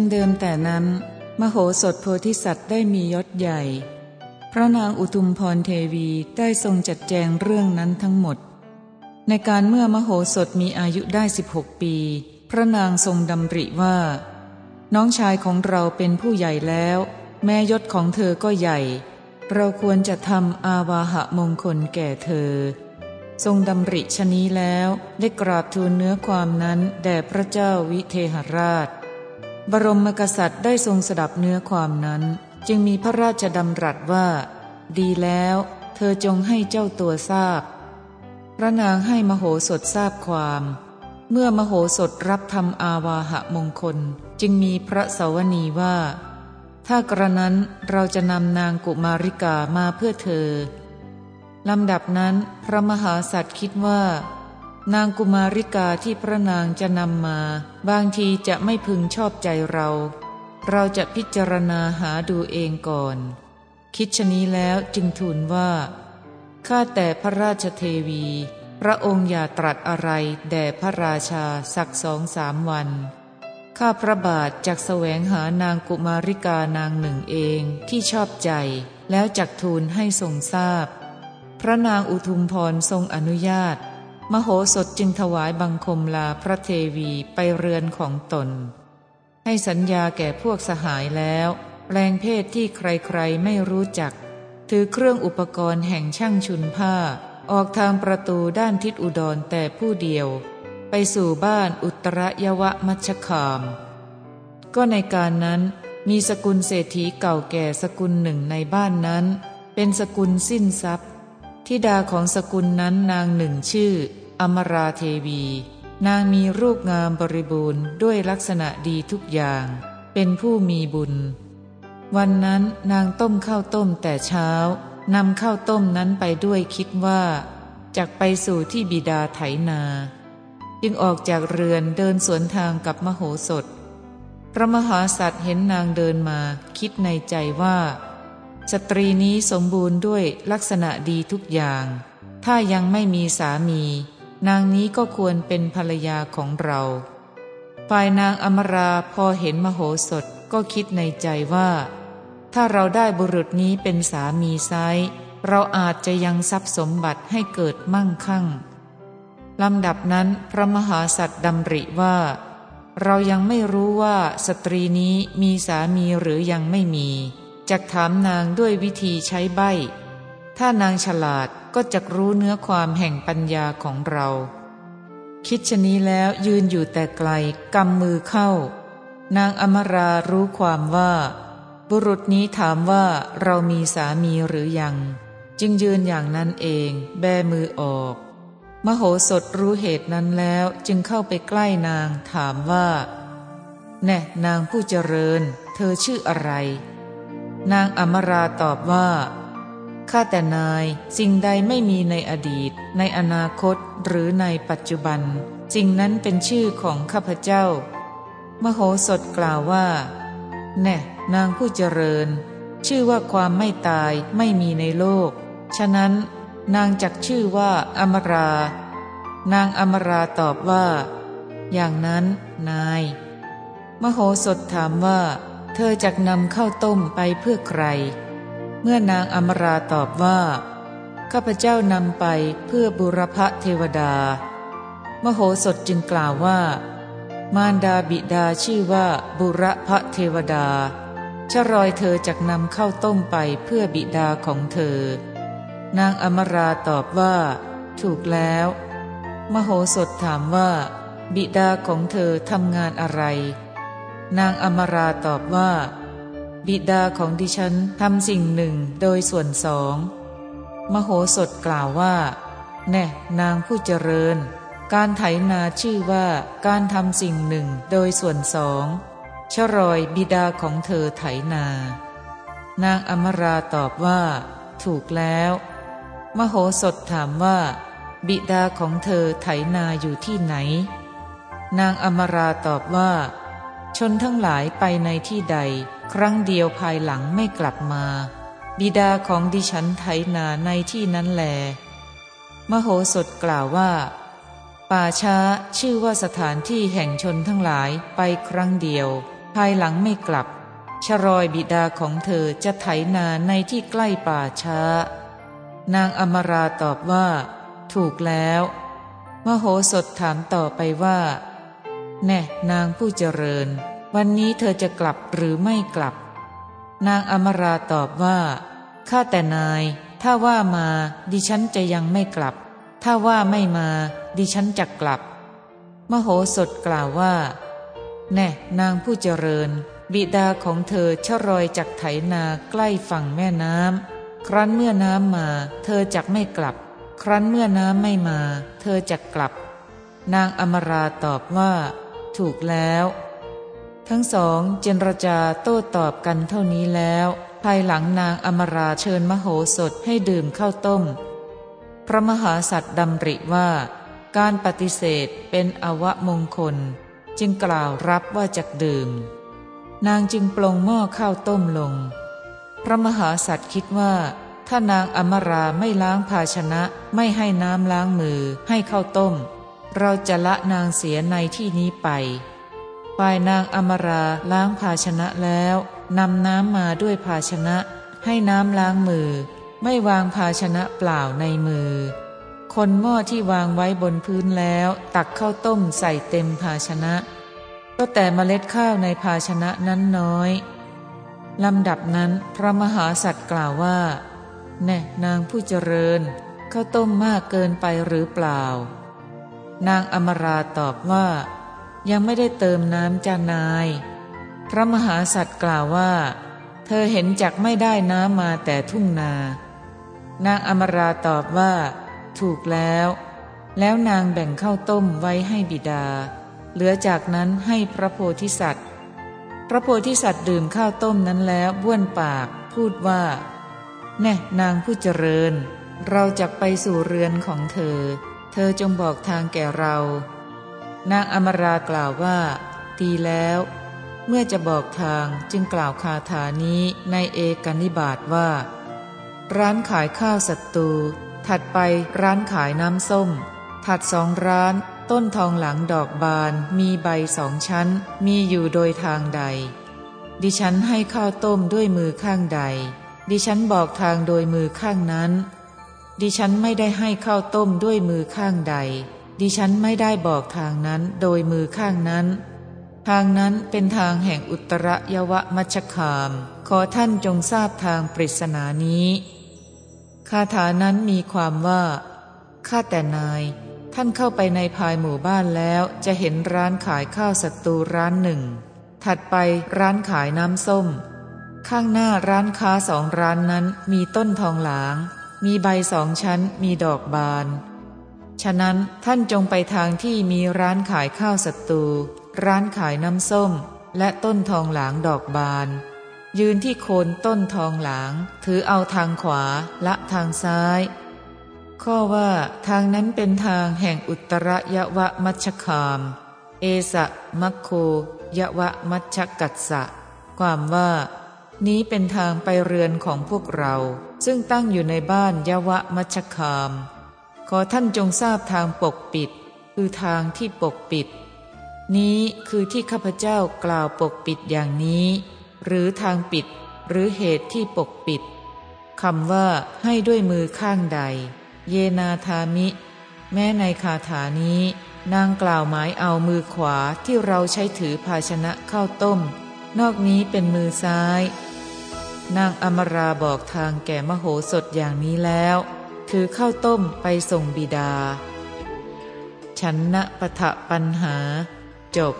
ำเดิมแต่นั้น มโหสถโพธิสัตว์ได้มียศใหญ่ พระนางอุทุมพรเทวีได้ทรงจัดแจงเรื่องนั้นทั้งหมด ในการเมื่อมโหสถมีอายุได้ 16 ปี พระนางทรงดำริว่า น้องชายของเราเป็นผู้ใหญ่แล้ว แม่ยศของเธอก็ใหญ่ เราควรจะทำอาวาหะมงคลแก่เธอ ทรงดำริชนี้แล้วได้กราบทูลเนื้อความนั้นแด่พระเจ้าวิเทหราช บรมกษัตริย์ได้ทรงสดับเนื้อความนั้น จึงมีพระราชดำรัสว่า ดีแล้ว เธอจงให้เจ้าตัวทราบ พระนางให้มโหสถทราบความ เมื่อมโหสถรับทำอาวาหะมงคล จึงมีพระสวนีว่า ถ้ากระนั้นเราจะนำนางกุมาริกามาเพื่อเธอลำดับนั้นพระมหาสัตว์คิดว่า นางกุมาริกาที่พระนางจะนำมา บางทีจะไม่พึงชอบใจเรา เราจะพิจารณาหาดูเองก่อน คิดชนี้แล้วจึงทูลว่า ข้าแต่พระราชเทวี พระองค์อย่าตรัสอะไรแด่พระราชาสักสองสามวัน ข้าพระบาทจักแสวงหานางกุมาริกานางหนึ่งเองที่ชอบใจ แล้วจักทูลให้ทรงทราบ พระนางอุทุมพรทรงอนุญาต มโหสถจึงถวายบังคมลาพระเทวีไปเรือนของตน ให้สัญญาแก่พวกสหายแล้วแปลงเพศที่ใครๆไม่รู้จัก ถือเครื่องอุปกรณ์แห่งช่างชุนผ้า ออกทางประตูด้านทิศอุดรแต่ผู้เดียว ไปสู่บ้านอุตรยวะมัชคาม ก็ในการนั้นมีสกุลเศรษฐีเก่าแก่สกุลหนึ่งในบ้านนั้น เป็นสกุลสิ้นทรัพย์ธิดาของสกุลนั้นนางหนึ่งชื่อ อมราเทวี นางมีรูปงามบริบูรณ์ด้วยลักษณะดีทุกอย่าง เป็นผู้มีบุญ วันนั้นนางต้มข้าวต้มแต่เช้านำข้าวต้มนั้นไปด้วยคิดว่าจากไปสู่ที่บิดาไถนา จึงออกจากเรือนเดินสวนทางกับมโหสถ พระมหาสัตว์เห็นนางเดินมาคิดในใจว่า สตรีนี้สมบูรณ์ด้วยลักษณะดีทุกอย่าง ถ้ายังไม่มีสามี นางนี้ก็ควรเป็นภรรยาของเรา ฝ่ายนางอมราพอเห็นมโหสถก็คิดในใจว่า ถ้าเราได้บุรุษนี้เป็นสามีไซเราอาจจะยังทรัพย์สมบัติให้เกิดมั่งคั่งลำดับนั้นพระมหาสัตว์ดำริว่า เรายังไม่รู้ว่าสตรีนี้มีสามีหรือยังไม่มี จักถามนางด้วยวิธีใช้ใบ ถ้านางฉลาด ก็จะรู้เนื้อความแห่งปัญญาของเรา คิดชนี้แล้วยืนอยู่แต่ไกลกำมือเข้า นางอมรารู้ความว่า บุรุษนี้ถามว่าเรามีสามีหรือยัง จึงยืนอย่างนั้นเอง แบมือออก มโหสถรู้เหตุนั้นแล้วจึงเข้าไปใกล้นางถามว่าแน่นางผู้เจริญ เธอชื่ออะไร นางอมราตอบว่า ข้าแต่นายสิ่งใดไม่มีในอดีต ในอนาคตหรือในปัจจุบัน สิ่งนั้นเป็นชื่อของข้าพเจ้า มโหสถกล่าวว่า แน่ นางผู้เจริญ ชื่อว่าความไม่ตายไม่มีในโลก ฉะนั้น นางจักชื่อว่าอมรา นางอมราตอบว่า อย่างนั้น นาย มโหสถถามว่า เธอจักนำข้าวต้มไปเพื่อใคร มื่อนางอมราตอบว่า ข้าพเจ้านำไปเพื่อบุรพเทวดา มโหสถจึงกล่าวว่า มารดาบิดาชื่อว่าบุรพเทวดาชรอยเธอจักนำเข้าต้มไปเพื่อบิดาของเธอ นางอมราตอบว่า ถูกแล้ว มโหสถถามว่า บิดาของเธอทำงานอะไร นางอมราตอบว่า บิดาของดิฉันทำสิ่งหนึ่งโดยส่วนสอง มโหสถกล่าวว่า แน่นางผู้เจริญ การไถนาชื่อว่าการทำสิ่งหนึ่งโดยส่วนสองชรอยบิดาของเธอไถนา นางอมราตอบว่า ถูกแล้ว มโหสถถามว่า บิดาของเธอไถนาอยู่ที่ไหน นางอมราตอบว่า ชนทั้งหลายไปในที่ใด ครั้งเดียวภายหลังไม่กลับมา บิดาของดิฉันไถนาในที่นั้นแล มโหสถกล่าวว่า ป่าช้าชื่อว่าสถานที่แห่งชนทั้งหลายไปครั้งเดียว ภายหลังไม่กลับ ชรอยบิดาของเธอจะไถนาในที่ใกล้ป่าช้า นางอมราตอบว่า ถูกแล้ว มโหสถถามต่อไปว่า แน่นางผู้เจริญ วันนี้เธอจะกลับหรือไม่กลับ นางอมราตอบว่าข้าแต่นาย ถ้าว่ามาดิฉันจะยังไม่กลับ ถ้าว่าไม่มาดิฉันจะกลับ มโหสถกล่าวว่า แน่นางผู้เจริญ บิดาของเธอชรอยจากไถนาใกล้ฝั่งแม่น้ำครั้นเมื่อน้ำมา เธอจักไม่กลับ ครั้นเมื่อน้ำไม่มา เธอจักกลับ นางอมราตอบว่า ถูกแล้ว ทั้งสองเจรจาโต้ตอบกันเท่านี้แล้ว ภายหลังนางอมราเชิญมโหสถให้ดื่มข้าวต้ม พระมหาสัตว์ดำริว่า การปฏิเสธเป็นอวะมงคล จึงกล่าวรับว่าจักดื่ม นางจึงปลงหม้อข้าวต้มลง พระมหาสัตว์คิดว่าถ้านางอมราไม่ล้างภาชนะไม่ให้น้ำล้างมือให้ข้าวต้ม เราจะละนางเสียในที่นี้ไป ฝ่ายนางอมราล้างภาชนะแล้วนำน้ำมาด้วยภาชนะ ให้น้ำล้างมือ ไม่วางภาชนะเปล่าในมือ คนหม้อที่วางไว้บนพื้นแล้ว ตักข้าวต้มใส่เต็มภาชนะ ก็แต่เมล็ดข้าวในภาชนะนั้นน้อยลำดับนั้นพระมหาสัตว์กล่าวว่า แน่นางผู้เจริญข้าวต้มมากเกินไปหรือเปล่า นางอมราตอบว่า ยังไม่ได้เติมน้ำจานาย พระมหาสัตว์กล่าวว่า เธอเห็นจักไม่ได้น้ำมาแต่ทุ่งนา นางอมราตอบว่า ถูกแล้ว แล้วนางแบ่งข้าวต้มไว้ให้บิดา เหลือจากนั้นให้พระโพธิสัตว์ พระโพธิสัตว์ดื่มข้าวต้มนั้นแล้วบ้วนปากพูดว่า แน่นางผู้เจริญ เราจะไปสู่เรือนของเธอ ธอจงบอกทางแก่เรา นางอมรากล่าวว่าดีแล้ว เมื่อจะบอกทางจึงกล่าวคาถานี้ในเอกนิบาตว่า ร้านขายข้าวศัตรู ถัดไปร้านขายน้ำส้ม ถัดสองร้าน ต้นทองหลังดอกบานมีใบสองชั้น มีอยู่โดยทางใด ดิฉันให้ข้าวต้มด้วยมือข้างใด ดิฉันบอกทางโดยมือข้างนั้น ดิฉันไม่ได้ให้ข้าวต้มด้วยมือข้างใด ดิฉันไม่ได้บอกทางนั้นโดยมือข้างนั้น ทางนั้นเป็นทางแห่งอุตรยวะมัชคาม ขอท่านจงทราบทางปริศนานี้คาถานั้นมีความว่า ข้าแต่นาย ท่านเข้าไปในภายหมู่บ้านแล้วจะเห็นร้านขายข้าวศัตรูร้านหนึ่ง ถัดไปร้านขายน้ำส้ม ข้างหน้าร้านค้าสองร้านนั้นมีต้นทองหลาง มีใบสองชั้นมีดอกบาน ฉะนั้นท่านจงไปทางที่มีร้านขายข้าวศัตรูร้านขายน้ำส้ม และต้นทองหลางดอกบาน ยืนที่โคนต้นทองหลาง ถือเอาทางขวาละทางซ้าย ข้อว่าทางนั้นเป็นทางแห่งอุตรยวะมัชคาม เอสะมัคโคยวะมัชกัสสะ ความว่า นี้เป็นทางไปเรือนของพวกเรา ซึ่งตั้งอยู่ในบ้านยวะมัชคาม ขอท่านจงทราบทางปกปิด คือทางที่ปกปิด นี้คือที่ข้าพเจ้ากล่าวปกปิดอย่างนี้ หรือทางปิด หรือเหตุที่ปกปิดคำว่าให้ด้วยมือข้างใด เยนาทามิ แม้ในคาถานี้ นางกล่าวหมายเอามือขวาที่เราใช้ถือภาชนะข้าวต้ม นอกนี้เป็นมือซ้าย นางอมราบอกทางแก่มโหสถอย่างนี้แล้ว ถือข้าวต้มไปส่งบิดา ชันนะปะทะปัญหา จบ